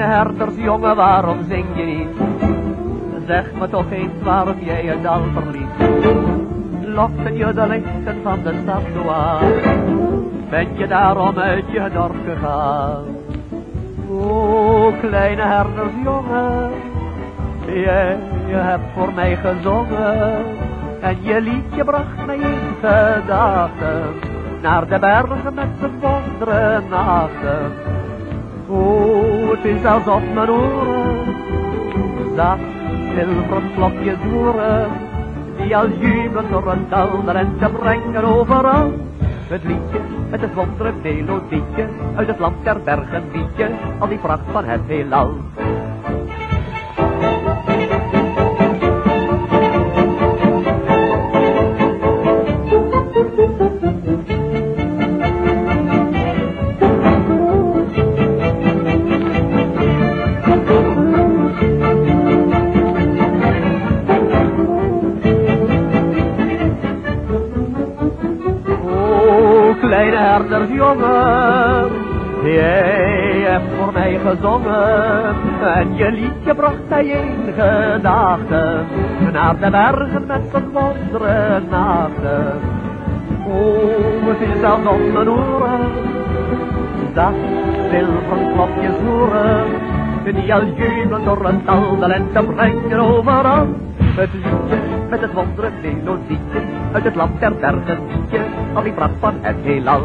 herdersjongen, waarom zing je niet? Zeg me toch eens waarom jij het al verliet. Lokten je de lichten van de stad zo aan? Ben je daarom uit je dorp gegaan? O, kleine herdersjongen, jij je hebt voor mij gezongen. En je liedje bracht mij in gedachten naar de bergen met de wondere nachten. Het is alsof mijn oren zilveren klokjes horen, die al jubelen door een dal de lente brengen overal. Het liedje met het wondere melodietje, uit het land der bergen liedje, al die pracht van het heelal. Kleine herdersjongen, jij hebt voor mij gezongen en je liedje bracht mij in gedachten naar de bergen met zijn wondere nachten. O, het is zelfs op mijn oren, dat zilveren klokjes horen, die al jubelen door een dal de lente brengen overal. Het liedje met het wondere melodietje uit het land der bergen al die pracht van het heelal.